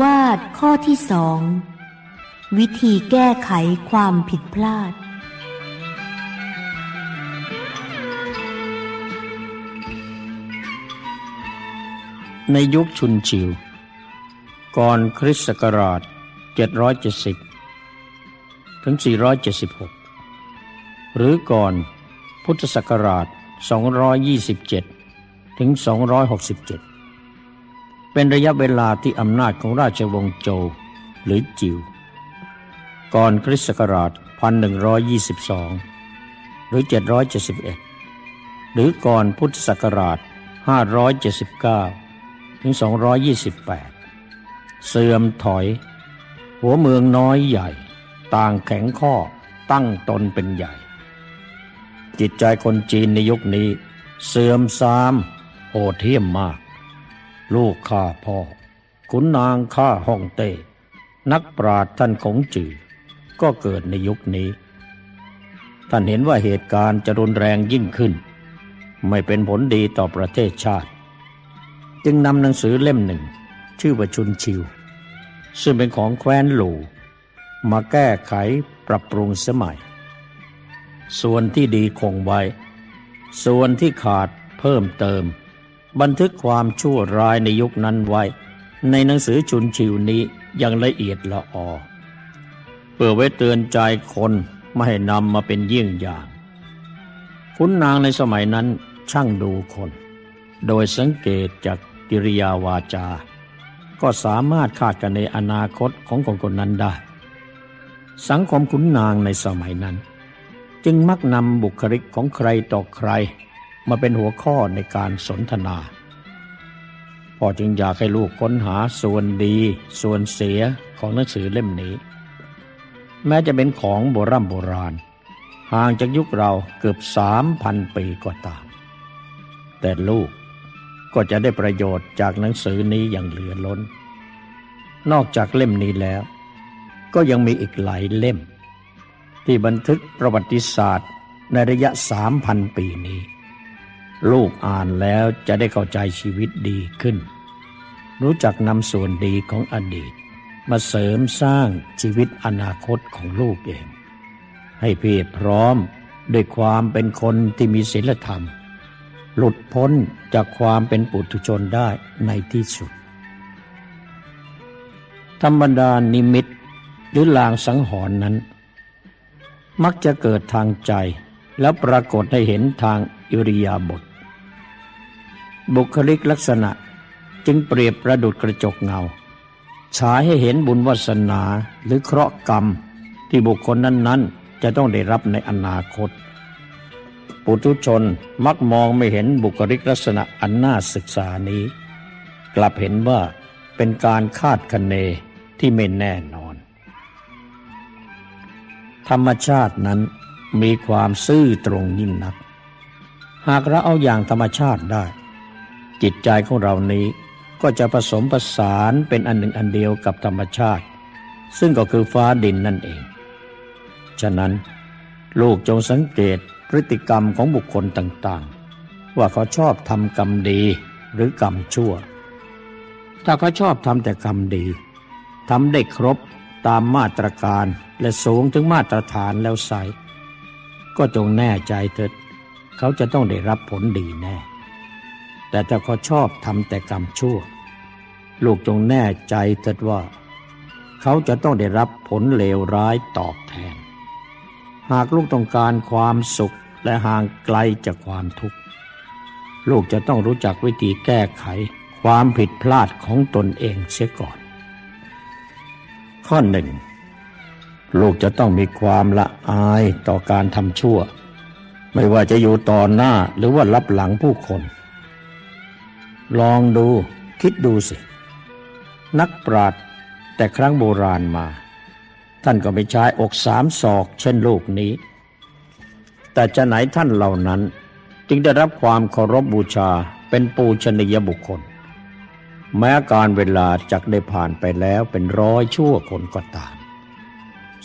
วาทข้อที่สอง วิธีแก้ไขความผิดพลาด ในยุคชุนชิว ก่อนคริสต์ศักราช 770 ถึง 476 หรือก่อนพุทธศักราช 227 ถึง 267 เป็นระยะเวลาที่อำนาจของราชวงศ์โจวหรือจิว ก่อนคริสต์ศักราช 1122 หรือ 771 หรือก่อนพุทธศักราช 579 ถึง 228 เสื่อมถอย หัวเมืองน้อยใหญ่ ต่างแข็งข้อตั้งตนเป็นใหญ่ จิตใจคนจีนในยุคนี้ เสื่อมทรามโหดเหี้ยมมาก ลูกข้าพ่อ ขุนนางข้าฮ่องเต้ นักปราดท่านของจือ ก็เกิดในยุคนี้ ท่านเห็นว่าเหตุการณ์จะรุนแรงยิ่งขึ้น ไม่เป็นผลดีต่อประเทศชาติ จึงนำหนังสือเล่มหนึ่ง ชื่อว่าชุนชิว ซึ่งเป็นของแคว้นหลูมาแก้ไขปรับปรุงสมัย ส่วนที่ดีคงไว้ ส่วนที่ขาดเพิ่มเติม บันทึกความชั่วร้ายในยุคนั้นไว้ ในหนังสือชุนชิวนี้อย่างละเอียดละออเพื่อไว้เตือนใจคนไม่ให้นำมาเป็นเยี่ยงอย่างคุณนางในสมัยนั้นช่างดูคน โดยสังเกตจากกิริยาวาจา ก็สามารถคาดกันในอนาคตของคนคนนั้นได้ สังคมขุนนางในสมัยนั้น จึงมักนำบุคลิกของใครต่อใคร มาเป็นหัวข้อในการสนทนาพ่อจึงอยากให้ลูกค้นหาส่วนดี ส่วนเสียของหนังสือเล่มนี้ แม้จะเป็นของโบรโบราณ ห่างจากยุคเราเกือบสามพันปีก็ตาม แต่ลูกก็จะได้ประโยชน์จากหนังสือนี้อย่างเหลือล้น นอกจากเล่มนี้แล้ว ก็ยังมีอีกหลายเล่ม ที่บันทึกประวัติศาสตร์ในระยะสามพันปีนี้ ลูกอ่านแล้วจะได้เข้าใจชีวิตดีขึ้น รู้จักนำส่วนดีของอดีต มาเสริมสร้างชีวิตอนาคตของลูกเอง ให้เพียรพร้อมด้วยความเป็นคนที่มีศีลธรรม หลุดพ้นจากความเป็นปุถุชนได้ในที่สุด ธรรมดานิมิตหรือลางสังหรณ์นั้น มักจะเกิดทางใจแล้วปรากฏให้เห็นทางอิริยาบถ บุคลิกลักษณะจึงเปรียบประดุดกระจกเงา ฉายให้เห็นบุญวาสนาหรือเคราะห์กรรมที่บุคคลนั้นๆ จะต้องได้รับในอนาคต ปุถุชนมักมองไม่เห็นบุคลิกลักษณะอันน่าศึกษานี้ กลับเห็นว่าเป็นการคาดคะเนที่ไม่แน่นอน ธรรมชาตินั้นมีความซื่อตรงยิ่งนัก หากเราเอาอย่างธรรมชาติได้ จิตใจของเรานี้ ก็จะผสมผสานเป็นอันหนึ่งอันเดียวกับธรรมชาติ ซึ่งก็คือฟ้าดินนั่นเอง ฉะนั้น ลูกจงสังเกตพฤติกรรมของบุคคลต่างๆ ว่าเขาชอบทำกรรมดีหรือกรรมชั่ว ถ้าเขาชอบทำแต่กรรมดีทำได้ครบตามมาตรการและสูงถึงมาตรฐานแล้วใสก็จงแน่ใจเถิด เขาจะต้องได้รับผลดีแน่ แต่ถ้าเขาชอบทำแต่กรรมชั่ว ลูกจงแน่ใจเถิดว่า เขาจะต้องได้รับผลเลวร้ายตอบแทน หากลูกต้องการความสุขและห่างไกลจากความทุกข์ ลูกจะต้องรู้จักวิธีแก้ไขความผิดพลาดของตนเองเสียก่อน ข้อหนึ่งลูกจะต้องมีความละอายต่อการทำชั่ว ไม่ว่าจะอยู่ต่อหน้าหรือว่ารับหลังผู้คน ลองดูคิดดูสิ นักปราดแต่ครั้งโบราณมา ท่านก็ไม่ใช้อกสามศอกเช่นลูกนี้ แต่จะไหนท่านเหล่านั้น จึงได้รับความเคารพบบูชาเป็นปูชนียบุคคล แม้การเวลาจักได้ผ่านไปแล้วเป็นร้อยชั่วคนก็ตาม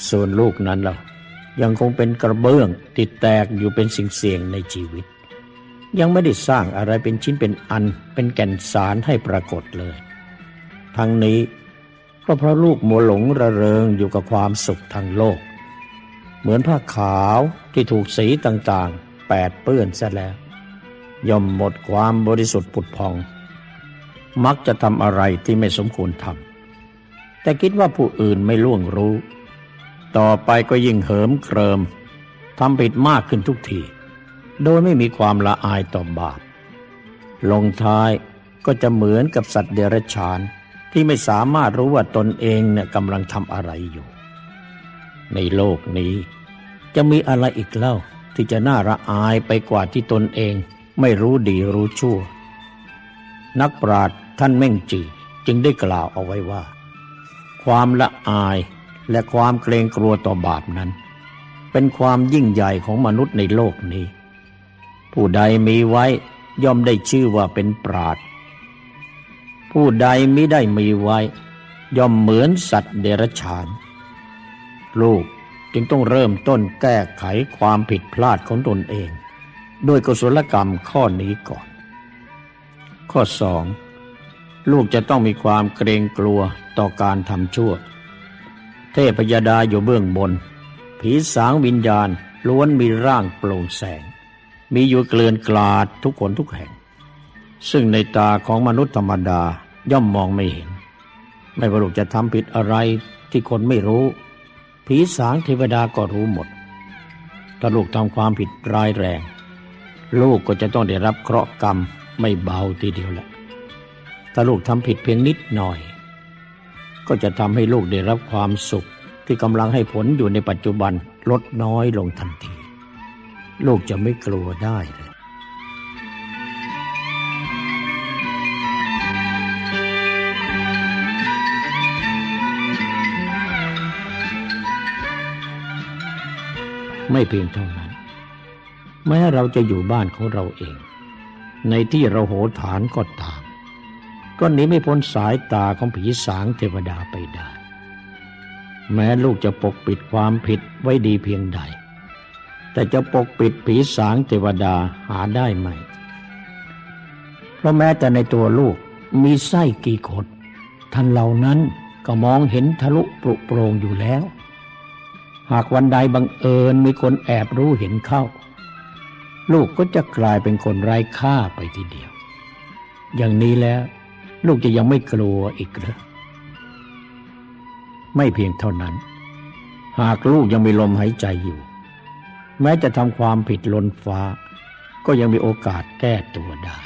ส่วนลูกนั้นล่ะยังคงเป็นกระเบื้องติดแตกอยู่เป็นสิ่งเสี่ยงในชีวิต ยังไม่ได้สร้างอะไรเป็นชิ้นเป็นอันเป็นแก่นสารให้ปรากฏเลย ทั้งนี้ก็เพราะลูกมัวหลงระเริงอยู่กับความสุขทางโลก เหมือนผ้าขาวที่ถูกสีต่างๆ แปดเปื้อนซะแล้ว ย่อมหมดความบริสุทธิ์ผุดพอง มักจะทำอะไรที่ไม่สมควรทำแต่คิดว่าผู้อื่นไม่ล่วงรู้ ต่อไปก็ยิ่งเหิมเกริมทำผิดมากขึ้นทุกที โดยไม่มีความละอายต่อบาป ลงท้ายก็จะเหมือนกับสัตว์เดรัจฉานที่ไม่สามารถรู้ว่าตนเองเนี่ยกำลังทำอะไรอยู่ ในโลกนี้ จะมีอะไรอีกเล่าที่จะน่าระอายไปกว่าที่ตนเองไม่รู้ดีรู้ชั่ว นักปราชญ์ท่านเม่งจือจึงได้กล่าวเอาไว้ว่า ความละอายและความเกรงกลัวต่อบาปนั้น เป็นความยิ่งใหญ่ของมนุษย์ในโลกนี้ ผู้ใดมีไว้ย่อมได้ชื่อว่าเป็นปราดผู้ใดมิได้มีไว้ ย่อมเหมือนสัตว์เดรัจฉาน ลูกจึงต้องเริ่มต้นแก้ไขความผิดพลาดของตนเอง ด้วยกุศลกรรมข้อนี้ก่อน ข้อสองลูกจะต้องมีความเกรงกลัวต่อการทำชั่ว เทพยดาอยู่เบื้องบน ผีสางวิญญาณล้วนมีร่างโปร่งแสง มีอยู่เกลื่อนกลาดทุกคนทุกแห่ง ซึ่งในตาของมนุษย์ธรรมดาย่อมมองไม่เห็น ไม่ว่าลูกจะทำผิดอะไรที่คนไม่รู้ ผีสางเทวดาก็รู้หมด ถ้าลูกทำความผิดร้ายแรง ลูกก็จะต้องได้รับเคราะห์กรรมไม่เบาทีเดียวแหละถ้าลูกทำผิดเพียงนิดหน่อย ก็จะทำให้ลูกได้รับความสุขที่กำลังให้ผลอยู่ในปัจจุบันลดน้อยลงทันที ลูกจะไม่กลัวได้เลยไม่เพียงเท่านั้น แม้เราจะอยู่บ้านของเราเอง ในที่เราโหฐานก็ตาม ก็หนีไม่พ้นสายตาของผีสางเทวดาไปได้ แม้ลูกจะปกปิดความผิดไว้ดีเพียงใด แต่จะปกปิดผีสางเทวดาหาได้ไหม เพราะแม้แต่ในตัวลูกมีไส้กี่ขดท่านเหล่านั้นก็มองเห็นทะลุปรุโปรงอยู่แล้ว หากวันใดบังเอิญมีคนแอบรู้เห็นเข้า ลูกก็จะกลายเป็นคนไร้ค่าไปทีเดียว อย่างนี้แล้วลูกจะยังไม่กลัวอีกหรือไม่เพียงเท่านั้น หากลูกยังมีลมหายใจอยู่ แม้จะทำความผิดล้นฟ้า ก็ยังมีโอกาสแก้ตัวได้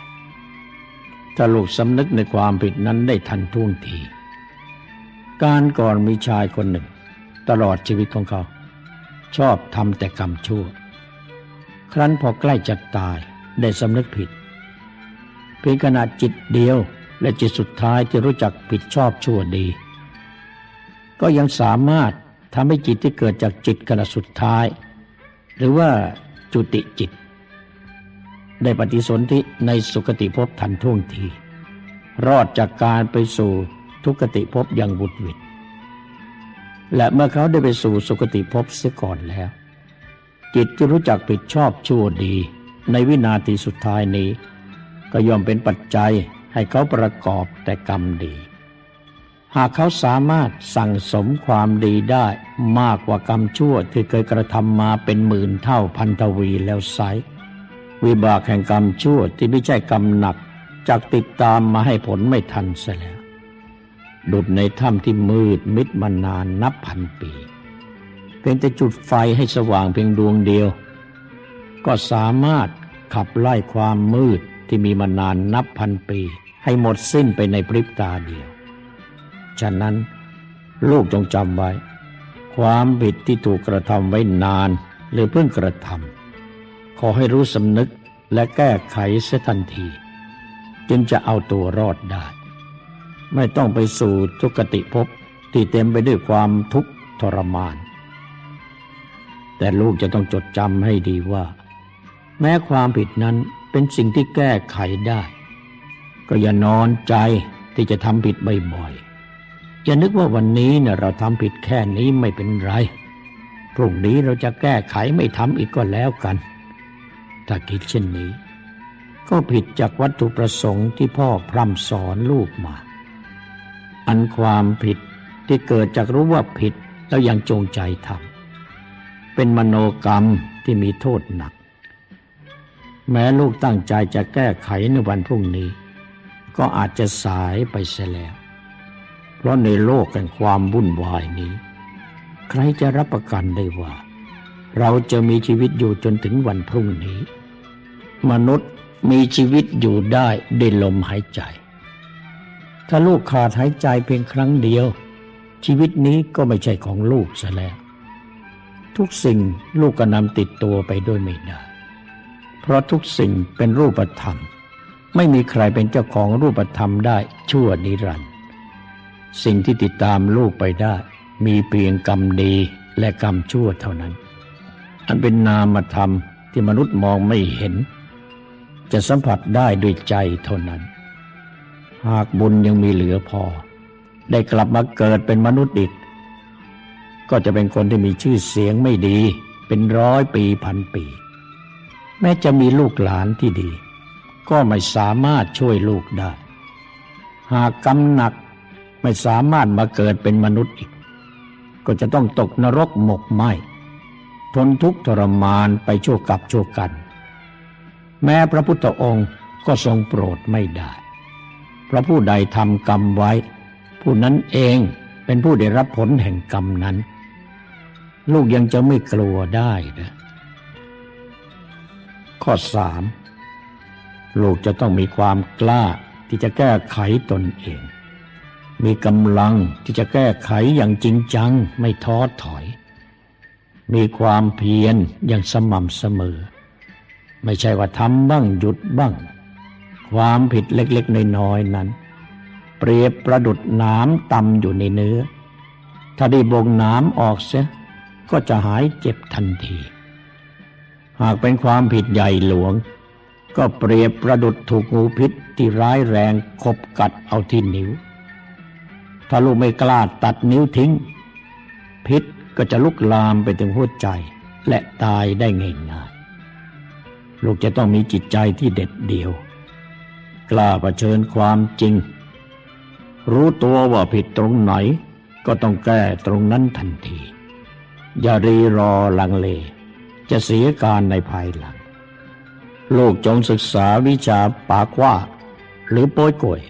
ถ้าลูกสำนึกในความผิดนั้นได้ทันท่วงที การก่อนมีชายคนหนึ่ง ตลอดชีวิตของเขา ชอบทำแต่กรรมชั่ว ครั้นพอใกล้จะตายได้สำนึกผิด เพียงขนาดจิตเดียวและจิตสุดท้ายที่รู้จักผิดชอบชั่วดี ก็ยังสามารถทำให้จิตที่เกิดจากจิตขณะสุดท้าย หรือว่าจุติจิต ได้ปฏิสนธิในสุคติภพทันท่วงที รอดจากการไปสู่ทุกติภพอย่างบุดวิดและเมื่อเขาได้ไปสู่สุคติภพเสียก่อนแล้ว จิตที่รู้จักผิดชอบชั่วดีในวินาทีสุดท้ายนี้ ก็ย่อมเป็นปัจจัยให้เขาประกอบแต่กรรมดี หากเขาสามารถสั่งสมความดีได้มากกว่ากรรมชั่วที่เคยกระทำมาเป็นหมื่นเท่าพันทวีแล้วไซวิบากแห่งกรรมชั่วที่ไม่ใช่กรรมหนักจากติดตามมาให้ผลไม่ทันเสียแล้ว ดุดในถ้ำที่มืดมิดมานานนับพันปีเพียงแต่จุดไฟให้สว่างเพียงดวงเดียว ก็สามารถขับไล่ความมืดที่มีมานานนับพันปี ให้หมดสิ้นไปในพริบตาเดียว ฉะนั้น ลูกจงจำไว้ ความผิดที่ถูกกระทำไว้นาน หรือเพิ่งกระทำขอให้รู้สำนึกและแก้ไขเสียทันที จึงจะเอาตัวรอดได้ ไม่ต้องไปสู่ทุกติภพที่เต็มไปด้วยความทุกข์ทรมาน แต่ลูกจะต้องจดจำให้ดีว่า แม้ความผิดนั้นเป็นสิ่งที่แก้ไขได้ ก็อย่านอนใจที่จะทำผิดบ่อยๆ อย่านึกว่าวันนี้เนี่ยเราทำผิดแค่นี้ไม่เป็นไรพรุ่งนี้เราจะแก้ไขไม่ทำอีกก็แล้วกัน ถ้าคิดเช่นนี้ ก็ผิดจากวัตถุประสงค์ที่พ่อพร่ำสอนลูกมา อันความผิดที่เกิดจากรู้ว่าผิดแล้วยังจงใจทำเป็นมโนกรรมที่มีโทษหนัก แม้ลูกตั้งใจจะแก้ไขในวันพรุ่งนี้ ก็อาจจะสายไปเสียแล้ว เพราะในโลกแห่งความวุ่นวายนี้ ใครจะรับประกันได้ว่า เราจะมีชีวิตอยู่จนถึงวันพรุ่งนี้ มนุษย์มีชีวิตอยู่ได้ด้วยลมหายใจ ถ้าลูกขาดหายใจเพียงครั้งเดียว ชีวิตนี้ก็ไม่ใช่ของลูกซะแล้ว ทุกสิ่งลูกก็นำติดตัวไปด้วยไม่ได้ เพราะทุกสิ่งเป็นรูปธรรม ไม่มีใครเป็นเจ้าของรูปธรรมได้ชั่วนิรันดร สิ่งที่ติดตามลูกไปได้ มีเพียงกรรมดีและกรรมชั่วเท่านั้น อันเป็นนามธรรมที่มนุษย์มองไม่เห็น จะสัมผัสได้ด้วยใจเท่านั้น หากบุญยังมีเหลือพอ ได้กลับมาเกิดเป็นมนุษย์อีก ก็จะเป็นคนที่มีชื่อเสียงไม่ดี เป็นร้อยปีพันปี แม้จะมีลูกหลานที่ดี ก็ไม่สามารถช่วยลูกได้ หากกรรมหนัก ไม่สามารถมาเกิดเป็นมนุษย์อีก ก็จะต้องตกนรกหมกไหมทนทุกข์ทรมานไปชั่วกับชั่วกัน แม้พระพุทธองค์ก็ทรงโปรดไม่ได้เพราะผู้ใดทำกรรมไว้ ผู้นั้นเองเป็นผู้ได้รับผลแห่งกรรมนั้น ลูกยังจะไม่กลัวได้นะข้อสามลูกจะต้องมีความกล้าที่จะแก้ไขตนเอง มีกำลังที่จะแก้ไขอย่างจริงจังไม่ท้อถอย มีความเพียรอย่างสม่ำเสมอ ไม่ใช่ว่าทำบ้างหยุดบ้าง ความผิดเล็กๆน้อยๆนั้น เปรียบประดุดน้ำต่ำอยู่ในเนื้อ ถ้าได้บ่งน้ำออกเสียก็จะหายเจ็บทันที หากเป็นความผิดใหญ่หลวง ก็เปรียบประดุดถูกงูพิษที่ร้ายแรงคบกัดเอาที่นิ้ว ถ้าลูกไม่กล้าตัดนิ้วทิ้ง พิษก็จะลุกลามไปถึงหัวใจ และตายได้ง่ายๆลูกจะต้องมีจิตใจที่เด็ดเดี่ยว กล้าเผชิญความจริง รู้ตัวว่าผิดตรงไหน ก็ต้องแก้ตรงนั้นทันที อย่ารีรอลังเล จะเสียการในภายหลัง ลูกจงศึกษาวิชาปากว่า หรือโป้ยกวย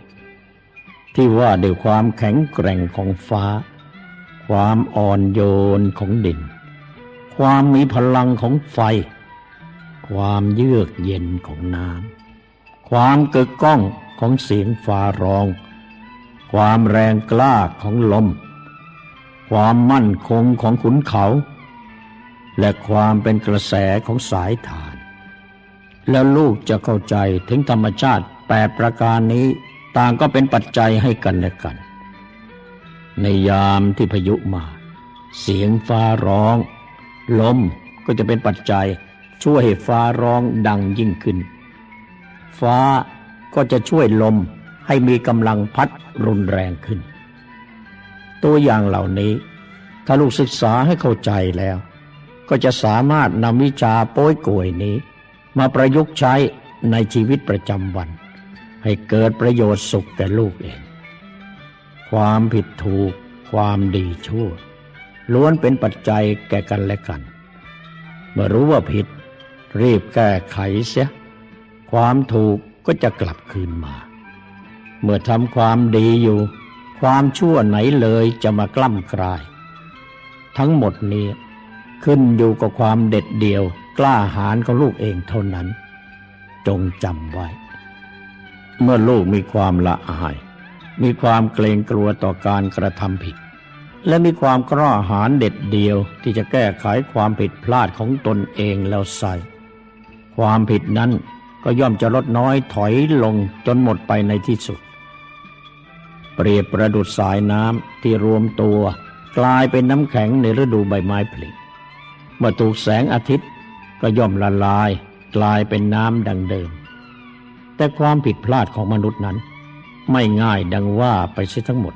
ที่ว่าด้วยความแข็งแกร่งของฟ้า ความอ่อนโยนของดิน ความมีพลังของไฟ ความเยือกเย็นของน้ำความเกิดก้องของเสียงฟ้าร้อง ความแรงกล้าของลม ความมั่นคงของขุนเขา และความเป็นกระแสของสายฐาน แล้วลูกจะเข้าใจถึงธรรมชาติแปดประการนี้ ต่างก็เป็นปัจจัยให้กันและกัน ในยามที่พายุมา เสียงฟ้าร้อง ลมก็จะเป็นปัจจัยช่วยให้ฟ้าร้องดังยิ่งขึ้น ฟ้าก็จะช่วยลมให้มีกำลังพัดรุนแรงขึ้น ตัวอย่างเหล่านี้ถ้าลูกศึกษาให้เข้าใจแล้ว ก็จะสามารถนำวิชาโป้ยโกยนี้ มาประยุกต์ใช้ในชีวิตประจำวัน ให้เกิดประโยชน์สุขแก่ลูกเอง ความผิดถูก ความดีชั่ว ล้วนเป็นปัจจัยแก่กันและกัน เมื่อรู้ว่าผิด รีบแก้ไขเสีย ความถูกก็จะกลับคืนมา เมื่อทำความดีอยู่ ความชั่วไหนเลยจะมากล้ำกลาย ทั้งหมดนี้ขึ้นอยู่กับความเด็ดเดี่ยวกล้าหาญของลูกเองเท่านั้น จงจำไว้ เมื่อลูกมีความละอาย มีความเกรงกลัวต่อการกระทำผิด และมีความกล้าหาญเด็ดเดียวที่จะแก้ไขความผิดพลาดของตนเองแล้วใส่ ความผิดนั้นก็ย่อมจะลดน้อยถอยลงจนหมดไปในที่สุด เปรียบประดุดสายน้ำที่รวมตัว กลายเป็นน้ำแข็งในฤดูใบไม้ผลิเมื่อถูกแสงอาทิตย์ก็ย่อมละลาย กลายเป็นน้ำดังเดิม แต่ความผิดพลาดของมนุษย์นั้น ไม่ง่ายดังว่าไปเสียทั้งหมด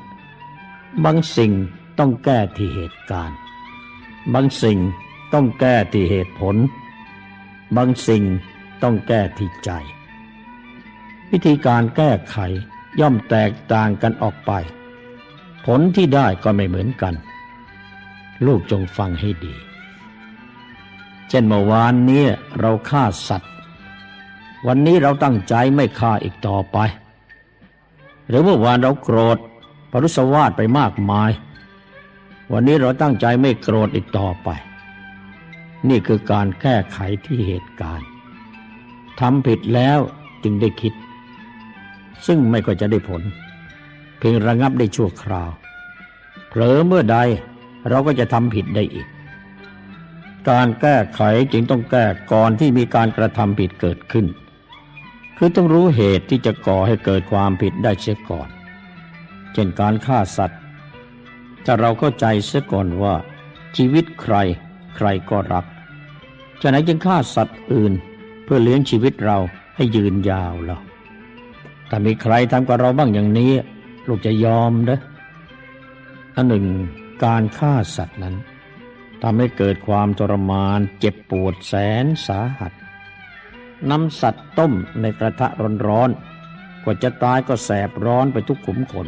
บางสิ่งต้องแก้ที่เหตุการณ์ บางสิ่งต้องแก้ที่เหตุผล บางสิ่งต้องแก้ที่ใจ วิธีการแก้ไขย่อมแตกต่างกันออกไป ผลที่ได้ก็ไม่เหมือนกัน ลูกจงฟังให้ดี เช่นเมื่อวานนี้เราฆ่าสัตว์ วันนี้เราตั้งใจไม่ฆ่าอีกต่อไป หรือเมื่อวานเราโกรธปรุสวาทไปมากมาย วันนี้เราตั้งใจไม่โกรธอีกต่อไป นี่คือการแก้ไขที่เหตุการณ์ทำผิดแล้วจึงได้คิด ซึ่งไม่ก็จะได้ผล เพียงระงับได้ชั่วคราวเผลอเมื่อใดเราก็จะทำผิดได้อีก การแก้ไขจึงต้องแก้ก่อนที่มีการกระทำผิดเกิดขึ้น คือต้องรู้เหตุที่จะก่อให้เกิดความผิดได้เสียก่อน เช่นการฆ่าสัตว์ ถ้าเราเข้าใจเสียก่อนว่า ชีวิตใครใครก็รักจะไหนจึงฆ่าสัตว์อื่น เพื่อเลี้ยงชีวิตเราให้ยืนยาวล่ะถ้ามีใครทำกับเราบ้างอย่างนี้ ลูกจะยอมเด้ออันหนึ่ง การฆ่าสัตว์นั้นทำให้เกิดความทรมานเจ็บปวดแสนสาหัส นำสัตว์ต้มในกระทะร้อนๆกว่าจะตายก็แสบร้อนไปทุกขุมขน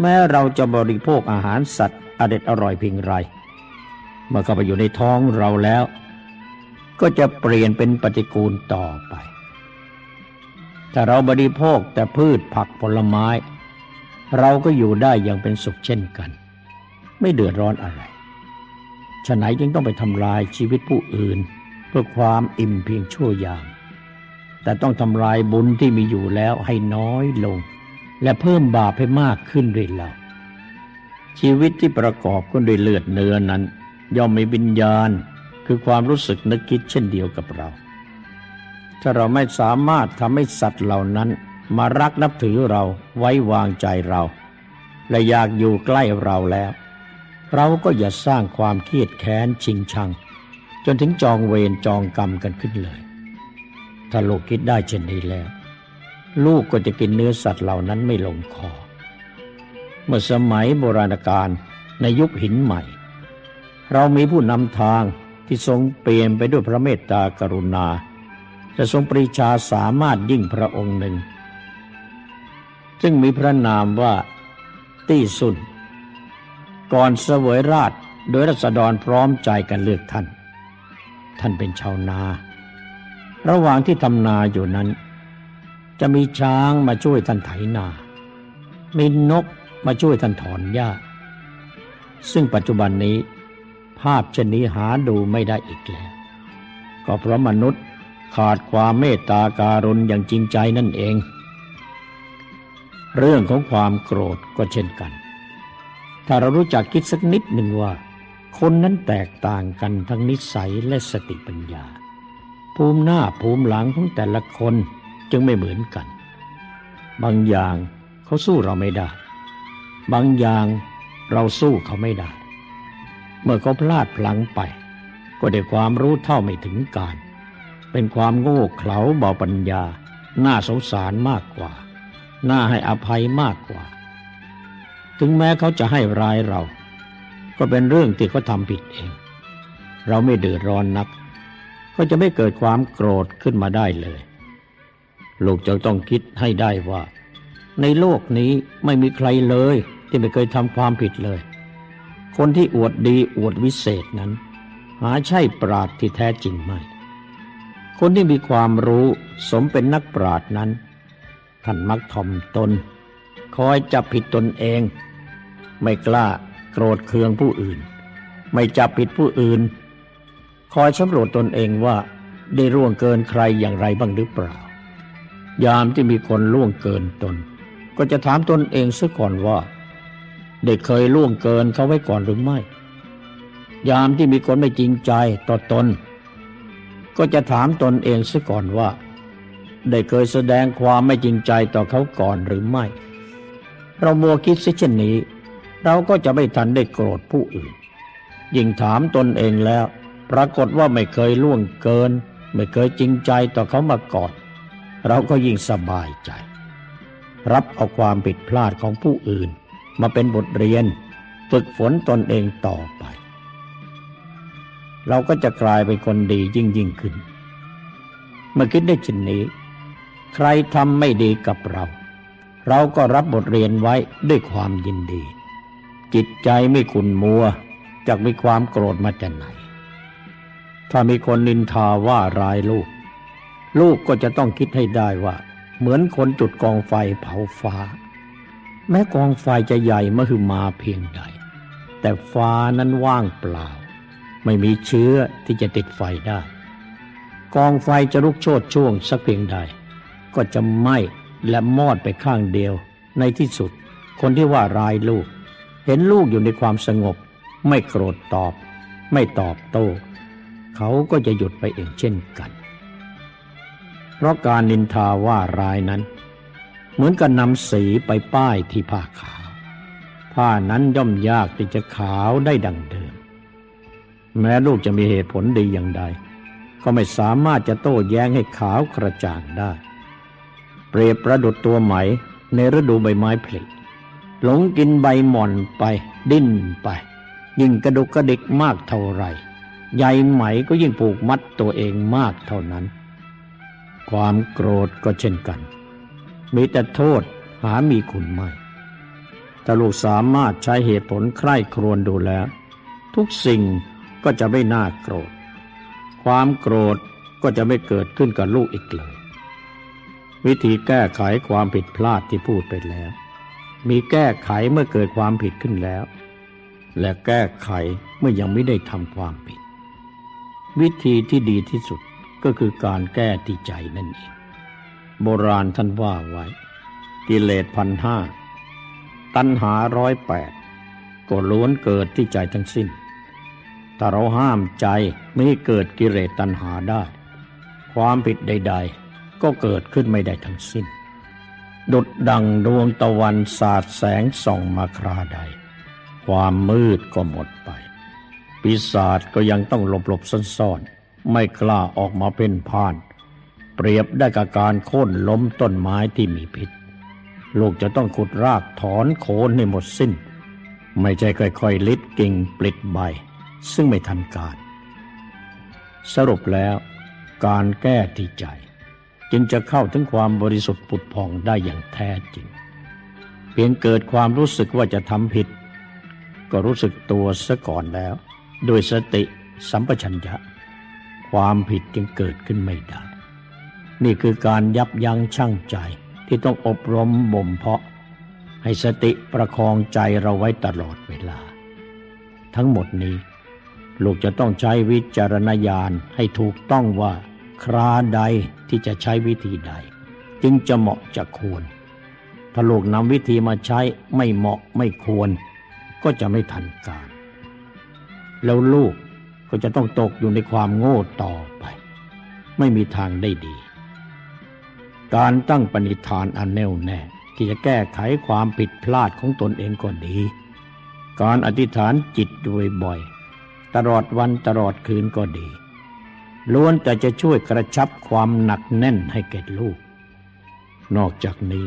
แม้เราจะบริโภคอาหารสัตว์อเด็ดอร่อยเพียงไร เมื่อเข้าไปอยู่ในท้องเราแล้ว ก็จะเปลี่ยนเป็นปฏิกูลต่อไป ถ้าเราบริโภคแต่พืชผักผลไม้ เราก็อยู่ได้อย่างเป็นสุขเช่นกัน ไม่เดือดร้อนอะไรฉะไหนจึงต้องไปทำลายชีวิตผู้อื่น พื่อความอิ่มเพียงชั่วยาม แต่ต้องทำลายบุญที่มีอยู่แล้วให้น้อยลง และเพิ่มบาปให้มากขึ้นเรื่อยๆชีวิตที่ประกอบขึ้นด้วยเลือดเนื้อนั้น ย่อมมีวิญญาณคือความรู้สึกนึกคิดเช่นเดียวกับเรา ถ้าเราไม่สามารถทำให้สัตว์เหล่านั้น มารักนับถือเราไว้วางใจเรา และอยากอยู่ใกล้เราแล้ว เราก็อย่าสร้างความเครียดแค้นชิงชัง จนถึงจองเวรจองกรรมกันขึ้นเลย ถ้าลูกคิดได้เช่นนี้แล้ว ลูกก็จะกินเนื้อสัตว์เหล่านั้นไม่ลงคอ เมื่อสมัยโบราณกาลในยุคหินใหม่ เรามีผู้นำทางที่ทรงเปลี่ยนไปด้วยพระเมตตากรุณาจะทรงปรีชาสามารถยิ่งพระองค์หนึ่ง ซึ่งมีพระนามว่าตี้สุน ก่อนเสวยราชโดยรัษฎรพร้อมใจกันเลือกท่าน ท่านเป็นชาวนา ระหว่างที่ทำนาอยู่นั้น จะมีช้างมาช่วยท่านไถนา มีนกมาช่วยท่านถอนหญ้า ซึ่งปัจจุบันนี้ ภาพเช่นนี้หาดูไม่ได้อีกแล้ว ก็เพราะมนุษย์ขาดความเมตตาการุณอย่างจริงใจนั่นเอง เรื่องของความโกรธก็เช่นกัน ถ้าเรารู้จักคิดสักนิดหนึ่งว่า คนนั้นแตกต่างกันทั้งนิสัยและสติปัญญา ภูมิหน้าภูมิหลังของแต่ละคนจึงไม่เหมือนกัน บางอย่างเขาสู้เราไม่ได้ บางอย่างเราสู้เขาไม่ได้ เมื่อเขาพลาดพลั้งไป ก็ได้ความรู้เท่าไม่ถึงการ เป็นความโง่เขลาเบาปัญญา น่าสงสารมากกว่า น่าให้อภัยมากกว่า ถึงแม้เขาจะให้ร้ายเรา ก็เป็นเรื่องที่เขาทำผิดเอง เราไม่เดือดร้อนนัก ก็จะไม่เกิดความโกรธขึ้นมาได้เลย ลูกจะต้องคิดให้ได้ว่า ในโลกนี้ไม่มีใครเลย ที่ไม่เคยทำความผิดเลย คนที่อวดดีอวดวิเศษนั้น หาใช่ปราดที่แท้จริงไม่คนที่มีความรู้สมเป็นนักปราดนั้น ท่านมักถ่อมตน คอยจับผิดตนเอง ไม่กล้า โกรธเคืองผู้อื่น ไม่จับผิดผู้อื่น คอยสำรวจตนเองว่าได้ร่วงเกินใครอย่างไรบ้างหรือเปล่า ยามที่มีคนล่วงเกินตน ก็จะถามตนเองซะก่อนว่าได้เคยล่วงเกินเขาไว้ก่อนหรือไม่ ยามที่มีคนไม่จริงใจต่อตน ก็จะถามตนเองซะก่อนว่า ได้เคยแสดงความไม่จริงใจต่อเขาก่อนหรือไม่ เรามัวคิดเช่นนี้ เราก็จะไม่ทันได้โกรธผู้อื่น ยิ่งถามตนเองแล้ว ปรากฏว่าไม่เคยล่วงเกิน ไม่เคยจริงใจต่อเขามาก่อน เราก็ยิ่งสบายใจ รับเอาความผิดพลาดของผู้อื่น มาเป็นบทเรียน ฝึกฝนตนเองต่อไป เราก็จะกลายเป็นคนดียิ่งยิ่งขึ้น เมื่อคิดได้เช่นนี้ ใครทำไม่ดีกับเรา เราก็รับบทเรียนไว้ด้วยความยินดี จิตใจไม่ขุนมัวจากมีความโกรธมาจากไหน ถ้ามีคนนินทาว่าร้ายลูก ลูกก็จะต้องคิดให้ได้ว่า เหมือนคนจุดกองไฟเผาฟ้า แม้กองไฟจะใหญ่มหึมาเพียงใด แต่ฟ้านั้นว่างเปล่า ไม่มีเชื้อที่จะติดไฟได้ กองไฟจะลุกโชดช่วงสักเพียงใด ก็จะไหม้และมอดไปข้างเดียวในที่สุดคนที่ว่าร้ายลูก เห็นลูกอยู่ในความสงบ ไม่โกรธตอบ ไม่ตอบโต้ เขาก็จะหยุดไปเองเช่นกัน เพราะการนินทาว่าร้ายนั้น เหมือนกับนำสีไปป้ายที่ผ้าขาว ผ้านั้นย่อมยากที่จะขาวได้ดังเดิม แม้ลูกจะมีเหตุผลดีอย่างใด ก็ไม่สามารถจะโต้แย้งให้ขาวกระจ่างได้ เปรียบประดุดตัวไหมในฤดูใบไม้ผลิ หลงกินใบหม่อนไป ดิ้นไป ยิ่งกระดุกกระดิกมากเท่าไรใยไหมก็ยิ่งผูกมัดตัวเองมากเท่านั้น ความโกรธก็เช่นกัน มีแต่โทษหามีคุณไม่ถ้าลูกสามารถใช้เหตุผลใคร่ครวญดูแล้ว ทุกสิ่งก็จะไม่น่าโกรธ ความโกรธก็จะไม่เกิดขึ้นกับลูกอีกเลย วิธีแก้ไขความผิดพลาดที่พูดไปแล้ว มีแก้ไขเมื่อเกิดความผิดขึ้นแล้ว และแก้ไขเมื่อยังไม่ได้ทำความผิด วิธีที่ดีที่สุดก็คือการแก้ที่ใจนั่นเอง โบราณท่านว่าไว้ กิเลสพันห้าตัณหาร้อยแปดก็ล้วนเกิดที่ใจทั้งสิ้น ถ้าเราห้ามใจไม่ให้เกิดกิเลสตัณหาได้ ความผิดใด ๆ ก็เกิดขึ้นไม่ได้ทั้งสิ้น ดุดดังดวงตะวันสาดแสงส่องมาคราใด ความมืดก็หมดไป ปีศาจก็ยังต้องหลบหลบซ่อนๆ ไม่กล้าออกมาเป็นพาน เปรียบได้กับการโค่นล้มต้นไม้ที่มีพิษ ลูกจะต้องขุดรากถอนโคนให้หมดสิ้น ไม่ใช่ค่อยๆ ลิดกิ่งปลิดใบ ซึ่งไม่ทันการ สรุปแล้วการแก้ที่ใจ จึงจะเข้าถึงความบริสุทธิ์ผุดผ่องได้อย่างแท้จริง เพียงเกิดความรู้สึกว่าจะทำผิด ก็รู้สึกตัวซะก่อนแล้ว โดยสติสัมปชัญญะ ความผิดจึงเกิดขึ้นไม่ได้ นี่คือการยับยั้งชั่งใจที่ต้องอบรมบ่มเพาะ ให้สติประคองใจเราไว้ตลอดเวลา ทั้งหมดนี้ ลูกจะต้องใช้วิจารณญาณให้ถูกต้องว่า คราใดที่จะใช้วิธีใด จึงจะเหมาะจะควร ถ้าลูกนำวิธีมาใช้ไม่เหมาะไม่ควร ก็จะไม่ทันการ แล้วลูกก็จะต้องตกอยู่ในความโง่ต่อไป ไม่มีทางได้ดี การตั้งปณิธานอันแน่วแน่ที่จะแก้ไขความผิดพลาดของตนเองก็ดี การอธิษฐานจิตด้วยบ่อยตลอดวันตลอดคืนก็ดี ล้วนแต่จะช่วยกระชับความหนักแน่นให้แก่ลูก นอกจากนี้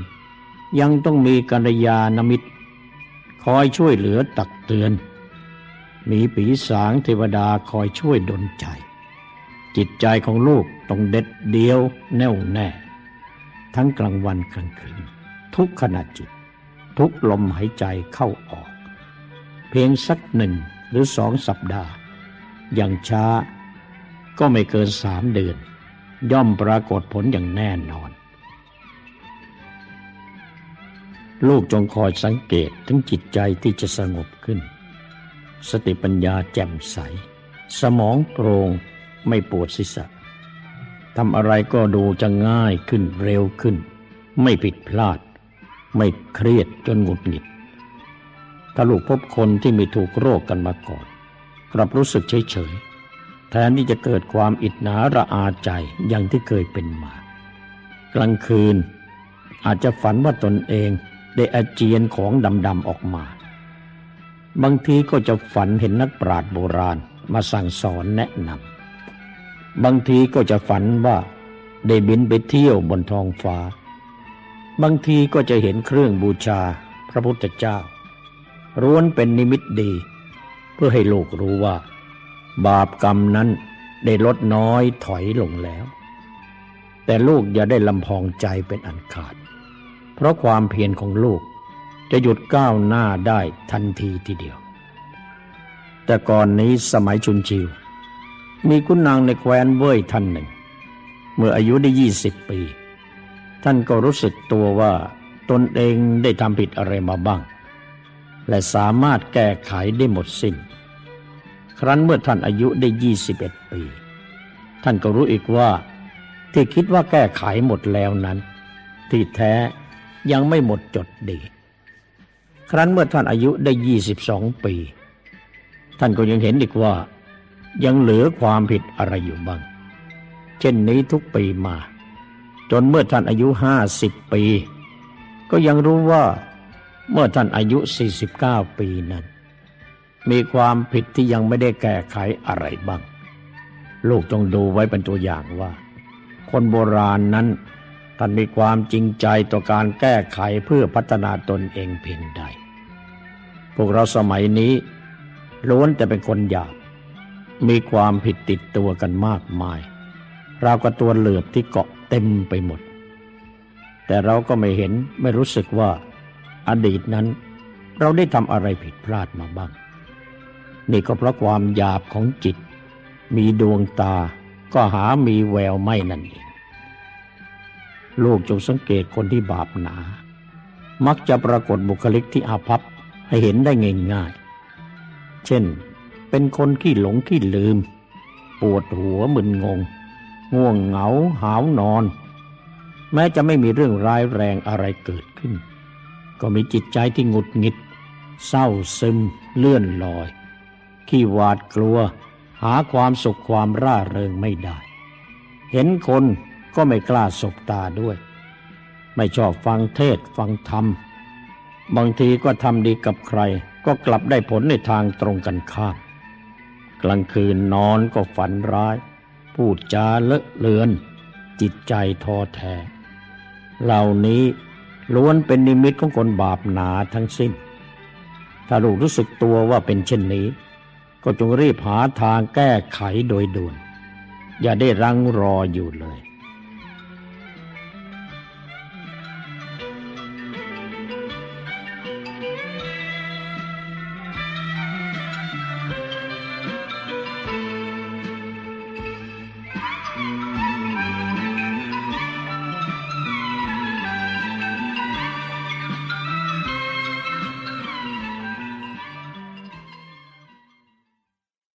ยังต้องมีกัลยาณมิตร คอยช่วยเหลือตักเตือน มีปีสางเทวดาคอยช่วยดลใจ จิตใจของลูกต้องเด็ดเดียวแน่วแน่ ทั้งกลางวันกลางคืน ทุกขณะจิต ทุกลมหายใจเข้าออก เพียงสักหนึ่งหรือสองสัปดาห์ อย่างช้า ก็ไม่เกินสามเดือน ย่อมปรากฏผลอย่างแน่นอน ลูกจงคอยสังเกตถึงจิตใจที่จะสงบขึ้น สติปัญญาแจ่มใส สมองโปร่งไม่ปวดศีรษะทำอะไรก็ดูจะง่ายขึ้นเร็วขึ้น ไม่ผิดพลาด ไม่เครียดจนหงุดหงิด ถ้าลูกพบคนที่มีถูกโรคกันมาก่อน กลับรู้สึกเฉยเฉยๆ แทนที่จะเกิดความอิจฉาระอาใจอย่างที่เคยเป็นมา กลางคืน อาจจะฝันว่าตนเองได้อาเจียนของดำๆออกมา บางทีก็จะฝันเห็นนักปราชญ์โบราณมาสั่งสอนแนะนำบางทีก็จะฝันว่าได้บินไปเที่ยวบนท้องฟ้า บางทีก็จะเห็นเครื่องบูชาพระพุทธเจ้าร้วนเป็นนิมิตดี เพื่อให้โลกรู้ว่า บาปกรรมนั้นได้ลดน้อยถอยลงแล้ว แต่ลูกอย่าได้ลำพองใจเป็นอันขาด เพราะความเพียรของลูกจะหยุดก้าวหน้าได้ทันทีทีเดียว แต่ก่อนนี้สมัยชุนชิว มีคุณนางในแคว้นเว่ยท่านหนึ่ง เมื่ออายุได้ยี่สิบปี ท่านก็รู้สึกตัวว่าตนเองได้ทำผิดอะไรมาบ้าง และสามารถแก้ไขได้หมดสิน้น ครั้นเมื่อท่านอายุได้ยี่สิบเอ็ดปี ท่านก็รู้อีกว่า ที่คิดว่าแก้ไขหมดแล้วนั้น ที่แท้ยังไม่หมดจดดี ครั้นเมื่อท่านอายุได้ยี่สิบสองปี ท่านก็ยังเห็นอีกว่า ยังเหลือความผิดอะไรอยู่บ้าง เช่นนี้ทุกปีมา จนเมื่อท่านอายุห้าสิบปี ก็ยังรู้ว่าเมื่อท่านอายุสี่สิบเก้าปีนั้น มีความผิดที่ยังไม่ได้แก้ไขอะไรบ้าง ลูกต้องดูไว้เป็นตัวอย่างว่า คนโบราณนั้นท่านมีความจริงใจต่อการแก้ไขเพื่อพัฒนาตนเองเพียงใด พวกเราสมัยนี้ล้วนแต่เป็นคนหยาบ มีความผิดติดตัวกันมากมายเราก็ตัวเหลือบที่เกาะเต็มไปหมด แต่เราก็ไม่เห็นไม่รู้สึกว่าอดีตนั้นเราได้ทำอะไรผิดพลาดมาบ้าง นี่ก็เพราะความหยาบของจิต มีดวงตาก็หามีแววไม่นั่นเอง ลูกจงสังเกตคนที่บาปหนา มักจะปรากฏบุคลิกที่อาภัพให้เห็นได้ง่ายๆ เช่น เป็นคนขี้หลงขี้ลืม ปวดหัวมึนงง ง่วงเหงาหาวนอน แม้จะไม่มีเรื่องร้ายแรงอะไรเกิดขึ้น ก็มีจิตใจที่หงุดหงิด เศร้าซึมเลื่อนลอย ขี้หวาดกลัว หาความสุขความร่าเริงไม่ได้ เห็นคนก็ไม่กล้าสบตาด้วย ไม่ชอบฟังเทศฟังธรรม บางทีก็ทำดีกับใคร ก็กลับได้ผลในทางตรงกันข้าม กลางคืนนอนก็ฝันร้าย พูดจาเลอะเลือน จิตใจท้อแท้เหล่านี้ล้วนเป็นนิมิตของคนบาปหนาทั้งสิ้น ถ้าลูกรู้สึกตัวว่าเป็นเช่นนี้ ก็จงรีบหาทางแก้ไขโดยด่วน อย่าได้รังรออยู่เลย